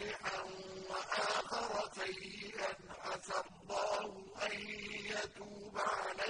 صالحا وآخر سيئا عسى الله أن يتوب عليه.